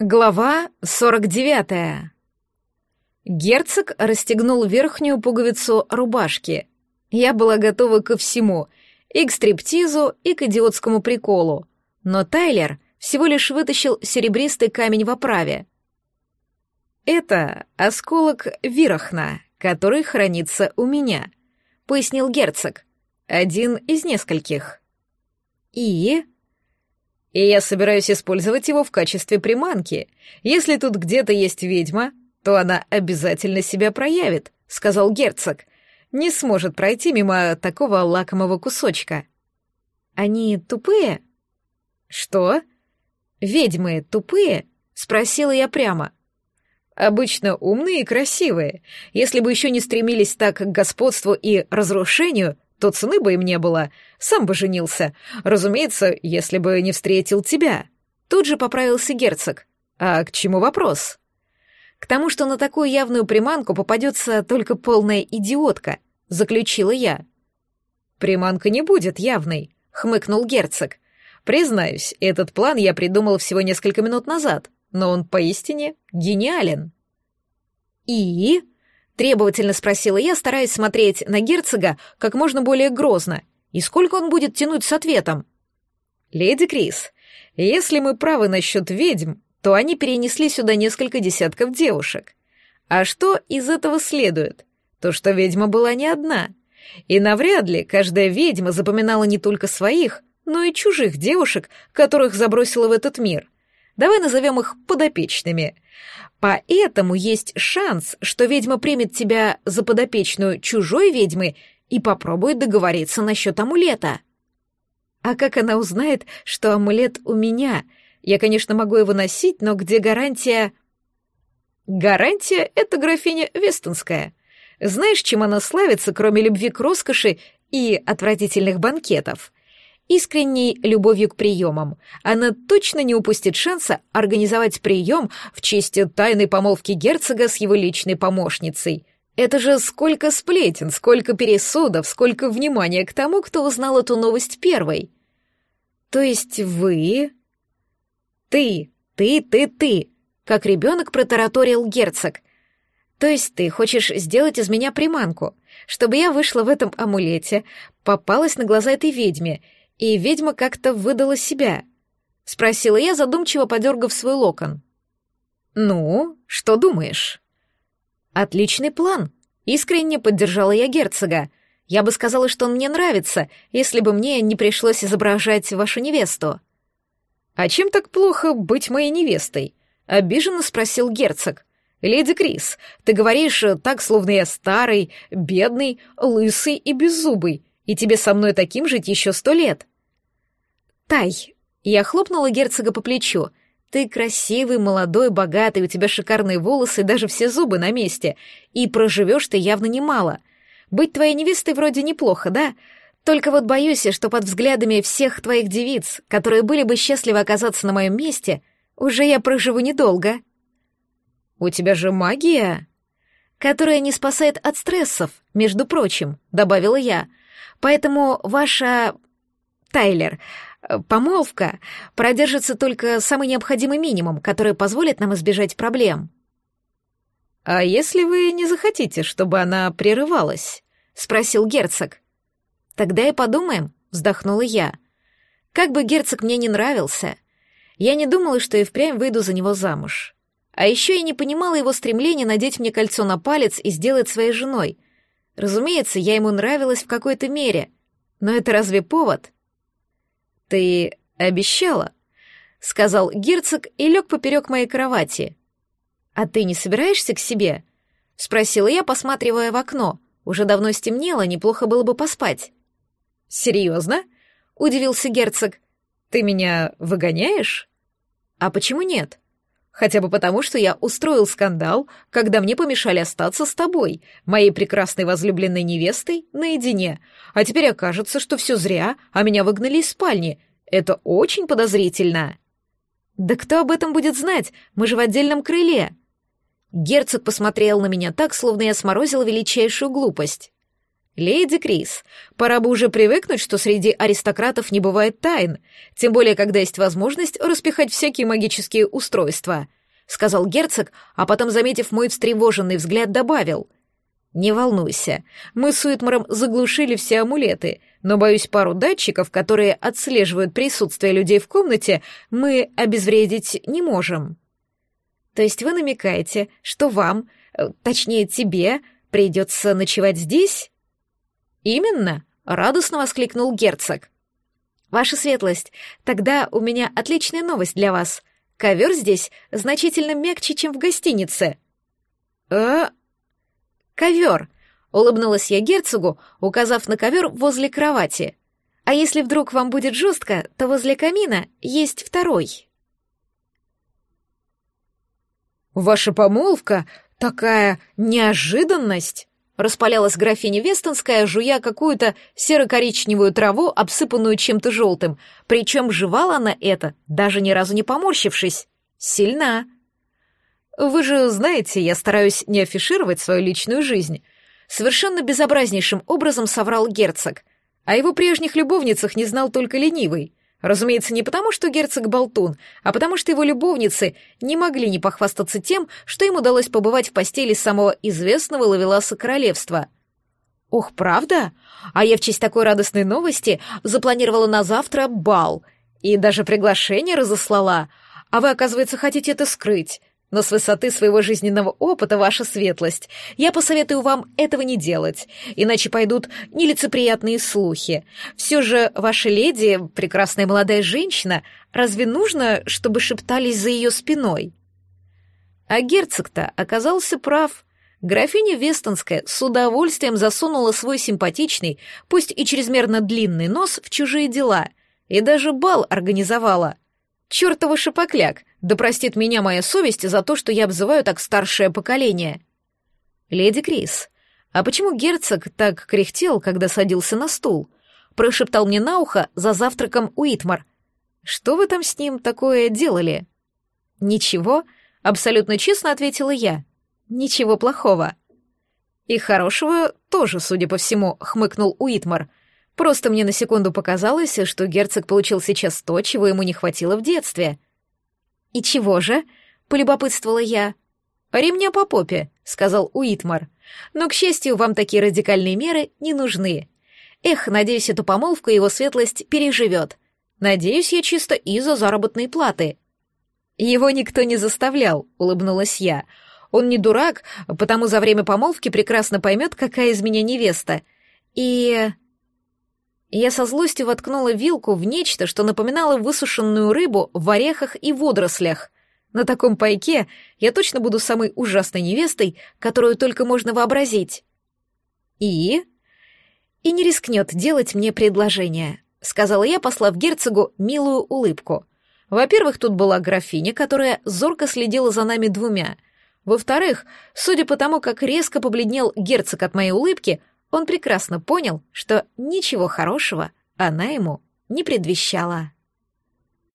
Глава 49. Герцог расстегнул верхнюю пуговицу рубашки. Я была готова ко всему, и к стриптизу, и к идиотскому приколу. Но Тайлер всего лишь вытащил серебристый камень в оправе. «Это осколок Вирахна, который хранится у меня», — пояснил герцог. «Один из нескольких». «И...» и я собираюсь использовать его в качестве приманки. Если тут где-то есть ведьма, то она обязательно себя проявит», — сказал герцог. «Не сможет пройти мимо такого лакомого кусочка». «Они тупые?» «Что?» «Ведьмы тупые?» — спросила я прямо. «Обычно умные и красивые. Если бы еще не стремились так к господству и разрушению, то цены бы им не было. Сам бы женился. Разумеется, если бы не встретил тебя. Тут же поправился герцог. А к чему вопрос? К тому, что на такую явную приманку попадется только полная идиотка, заключила я. Приманка не будет явной, хмыкнул герцог. Признаюсь, этот план я придумал всего несколько минут назад, но он поистине гениален. И Требовательно спросила я, стараясь смотреть на герцога как можно более грозно. И сколько он будет тянуть с ответом? «Леди Крис, если мы правы насчет ведьм, то они перенесли сюда несколько десятков девушек. А что из этого следует? То, что ведьма была не одна. И навряд ли каждая ведьма запоминала не только своих, но и чужих девушек, которых забросила в этот мир. Давай назовем их подопечными. Поэтому есть шанс, что ведьма примет тебя за подопечную чужой ведьмы и попробует договориться насчет амулета. А как она узнает, что амулет у меня? Я, конечно, могу его носить, но где гарантия... Гарантия — это графиня Вестонская. Знаешь, чем она славится, кроме любви к роскоши и отвратительных банкетов? Искренней любовью к приемам. Она точно не упустит шанса организовать прием в честь тайной помолвки герцога с его личной помощницей. Это же сколько сплетен, сколько пересудов, сколько внимания к тому, кто узнал эту новость первой. То есть вы... Ты, ты, ты, ты, как ребенок протараторил герцог. То есть ты хочешь сделать из меня приманку, чтобы я вышла в этом амулете, попалась на глаза этой ведьме — и ведьма как-то выдала себя?» — спросила я, задумчиво подергав свой локон. «Ну, что думаешь?» «Отличный план», — искренне поддержала я герцога. «Я бы сказала, что он мне нравится, если бы мне не пришлось изображать вашу невесту». «А чем так плохо быть моей невестой?» — обиженно спросил герцог. «Леди Крис, ты говоришь так, словно я старый, бедный, лысый и беззубый, и тебе со мной таким жить еще сто лет». «Тай!» Я хлопнула герцога по плечу. «Ты красивый, молодой, богатый, у тебя шикарные волосы, даже все зубы на месте. И проживешь ты явно немало. Быть твоей невестой вроде неплохо, да? Только вот боюсь, что под взглядами всех твоих девиц, которые были бы счастливы оказаться на моем месте, уже я проживу недолго». «У тебя же магия?» «Которая не спасает от стрессов, между прочим», — добавила я. «Поэтому ваша... Тайлер, Помолвка продержится только самый необходимый минимум, который позволит нам избежать проблем. А если вы не захотите, чтобы она прерывалась? спросил герцог. Тогда и подумаем, вздохнула я. Как бы герцог мне не нравился, я не думала, что и впрямь выйду за него замуж. А еще я не понимала его стремления надеть мне кольцо на палец и сделать своей женой. Разумеется, я ему нравилась в какой-то мере, но это разве повод? «Ты обещала», — сказал герцог и лег поперек моей кровати. «А ты не собираешься к себе?» — спросила я, посматривая в окно. Уже давно стемнело, неплохо было бы поспать. «Серьезно?» — удивился герцог. «Ты меня выгоняешь?» «А почему нет?» Хотя бы потому, что я устроил скандал, когда мне помешали остаться с тобой, моей прекрасной возлюбленной невестой, наедине. А теперь окажется, что все зря, а меня выгнали из спальни. Это очень подозрительно. Да кто об этом будет знать? Мы же в отдельном крыле. Герцог посмотрел на меня так, словно я сморозила величайшую глупость. «Леди Крис, пора бы уже привыкнуть, что среди аристократов не бывает тайн, тем более, когда есть возможность распихать всякие магические устройства», — сказал герцог, а потом, заметив мой встревоженный взгляд, добавил. «Не волнуйся, мы с Уитмаром заглушили все амулеты, но, боюсь, пару датчиков, которые отслеживают присутствие людей в комнате, мы обезвредить не можем». «То есть вы намекаете, что вам, э, точнее тебе, придется ночевать здесь?» «Именно!» — радостно воскликнул герцог. «Ваша светлость, тогда у меня отличная новость для вас. Ковер здесь значительно мягче, чем в гостинице». «Э?» «Ковер!» — улыбнулась я герцогу, указав на ковер возле кровати. «А если вдруг вам будет жестко, то возле камина есть второй». «Ваша помолвка — такая неожиданность!» Распалялась графиня Вестонская, жуя какую-то серо-коричневую траву, обсыпанную чем-то желтым, причем жевала она это, даже ни разу не поморщившись. Сильна. Вы же знаете, я стараюсь не афишировать свою личную жизнь. Совершенно безобразнейшим образом соврал герцог. О его прежних любовницах не знал только ленивый. Разумеется, не потому, что герцог болтун, а потому, что его любовницы не могли не похвастаться тем, что им удалось побывать в постели самого известного лавеласа королевства. Ох, правда? А я в честь такой радостной новости запланировала на завтра бал и даже приглашение разослала. А вы, оказывается, хотите это скрыть. Но с высоты своего жизненного опыта, ваша светлость, я посоветую вам этого не делать, иначе пойдут нелицеприятные слухи. Все же ваша леди, прекрасная молодая женщина, разве нужно, чтобы шептались за ее спиной? А герцог-то оказался прав. Графиня Вестонская с удовольствием засунула свой симпатичный, пусть и чрезмерно длинный нос в чужие дела, и даже бал организовала. Чёртова шапокляк, да простит меня моя совесть за то, что я обзываю так старшее поколение. Леди Крис, а почему герцог так кряхтел, когда садился на стул? Прошептал мне на ухо за завтраком Уитмар. Что вы там с ним такое делали? Ничего, абсолютно честно ответила я. Ничего плохого. И хорошего тоже, судя по всему, хмыкнул Уитмар. Просто мне на секунду показалось, что герцог получил сейчас то, чего ему не хватило в детстве — «И чего же?» — полюбопытствовала я. «Ремня по попе», — сказал Уитмар. «Но, к счастью, вам такие радикальные меры не нужны. Эх, надеюсь, эту помолвку его светлость переживет. Надеюсь, я чисто из-за заработной платы». «Его никто не заставлял», — улыбнулась я. «Он не дурак, потому за время помолвки прекрасно поймет, какая из меня невеста. И...» Я со злостью воткнула вилку в нечто, что напоминало высушенную рыбу в орехах и водорослях. На таком пайке я точно буду самой ужасной невестой, которую только можно вообразить. И... И не рискнет делать мне предложение, сказала я, послав герцогу милую улыбку. Во-первых, тут была графиня, которая зорко следила за нами двумя. Во-вторых, судя по тому, как резко побледнел герцог от моей улыбки, он прекрасно понял, что ничего хорошего она ему не предвещала.